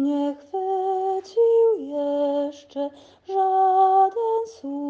nie chwycił jeszcze żaden sól.